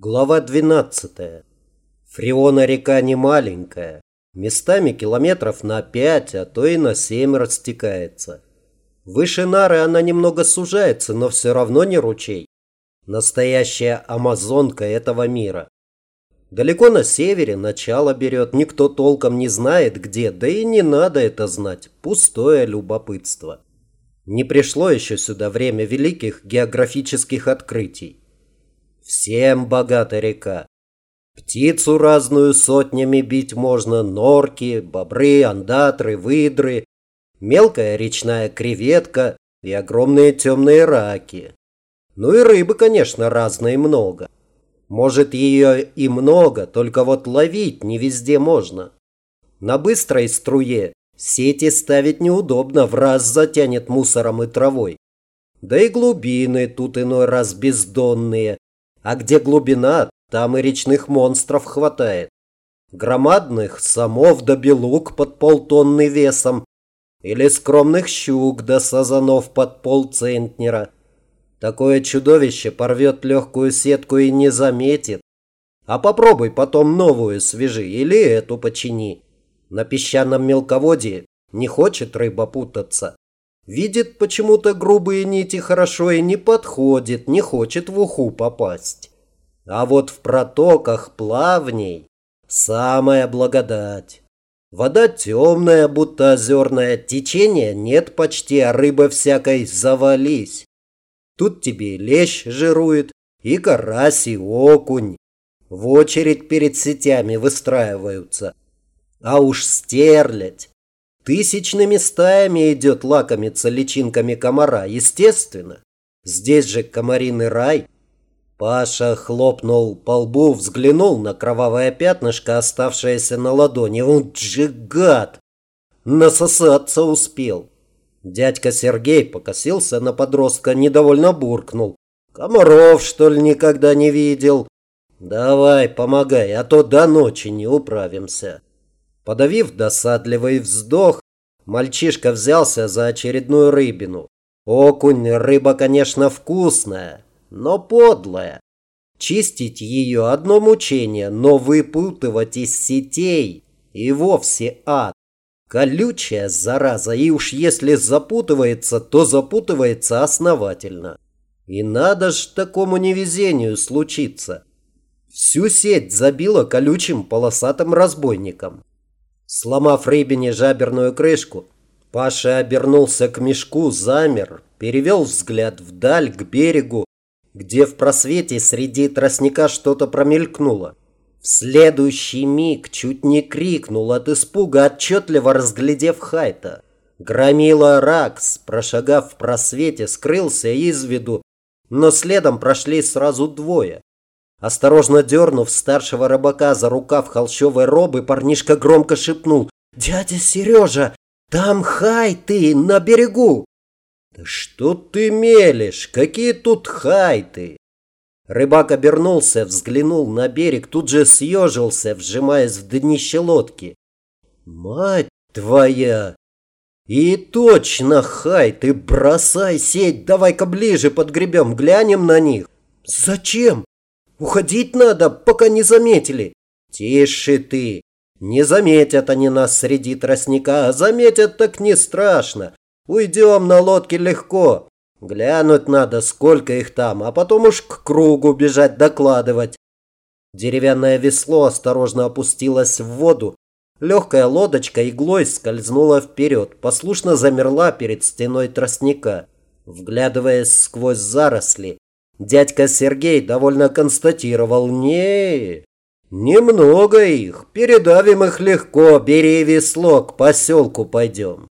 Глава 12. Фреона река не маленькая. Местами километров на 5, а то и на 7 растекается. Выше Нары она немного сужается, но все равно не ручей. Настоящая амазонка этого мира. Далеко на севере начало берет, никто толком не знает где, да и не надо это знать, пустое любопытство. Не пришло еще сюда время великих географических открытий. Всем богата река. Птицу разную сотнями бить можно, норки, бобры, андатры, выдры, мелкая речная креветка и огромные темные раки. Ну и рыбы, конечно, разные много. Может, ее и много, только вот ловить не везде можно. На быстрой струе сети ставить неудобно, в раз затянет мусором и травой. Да и глубины тут иной раз бездонные, а где глубина, там и речных монстров хватает. Громадных самов да белук под полтонны весом. Или скромных щук да сазанов под полцентнера. Такое чудовище порвет легкую сетку и не заметит. А попробуй потом новую свяжи или эту почини. На песчаном мелководье не хочет рыба путаться. Видит почему-то грубые нити хорошо и не подходит, не хочет в уху попасть. А вот в протоках плавней самая благодать. Вода темная, будто озерная, течения нет почти, а рыба всякой завались. Тут тебе лещ жирует, и карась, и окунь. В очередь перед сетями выстраиваются. А уж стерлядь. Тысячными стаями идет лакомиться личинками комара, естественно. Здесь же комариный рай. Паша хлопнул по лбу, взглянул на кровавое пятнышко, оставшееся на ладони. Он же гад! Насосаться успел. Дядька Сергей покосился на подростка, недовольно буркнул. Комаров, что ли, никогда не видел? Давай, помогай, а то до ночи не управимся. Подавив досадливый вздох, мальчишка взялся за очередную рыбину. Окунь, рыба, конечно, вкусная, но подлая. Чистить ее одно мучение, но выпутывать из сетей и вовсе ад. Колючая зараза, и уж если запутывается, то запутывается основательно. И надо ж такому невезению случиться. Всю сеть забила колючим полосатым разбойником. Сломав рыбине жаберную крышку, Паша обернулся к мешку, замер, перевел взгляд вдаль, к берегу, где в просвете среди тростника что-то промелькнуло. В следующий миг чуть не крикнул от испуга, отчетливо разглядев Хайта. Громила Ракс, прошагав в просвете, скрылся из виду, но следом прошли сразу двое. Осторожно дернув старшего рыбака за рукав холщовой робы, парнишка громко шепнул. «Дядя Сережа, там хай ты на берегу!» «Да что ты мелешь? Какие тут хайты?» Рыбак обернулся, взглянул на берег, тут же съежился, вжимаясь в днище лодки. «Мать твоя!» «И точно, хай, ты бросай сеть, давай-ка ближе подгребем, глянем на них». «Зачем?» Уходить надо, пока не заметили. Тише ты. Не заметят они нас среди тростника, а заметят так не страшно. Уйдем на лодке легко. Глянуть надо, сколько их там, а потом уж к кругу бежать докладывать. Деревянное весло осторожно опустилось в воду. Легкая лодочка иглой скользнула вперед, послушно замерла перед стеной тростника. Вглядываясь сквозь заросли, Дядька Сергей довольно констатировал, не, немного их, передавим их легко, бери весло, к поселку пойдем.